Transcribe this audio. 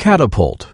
Catapult.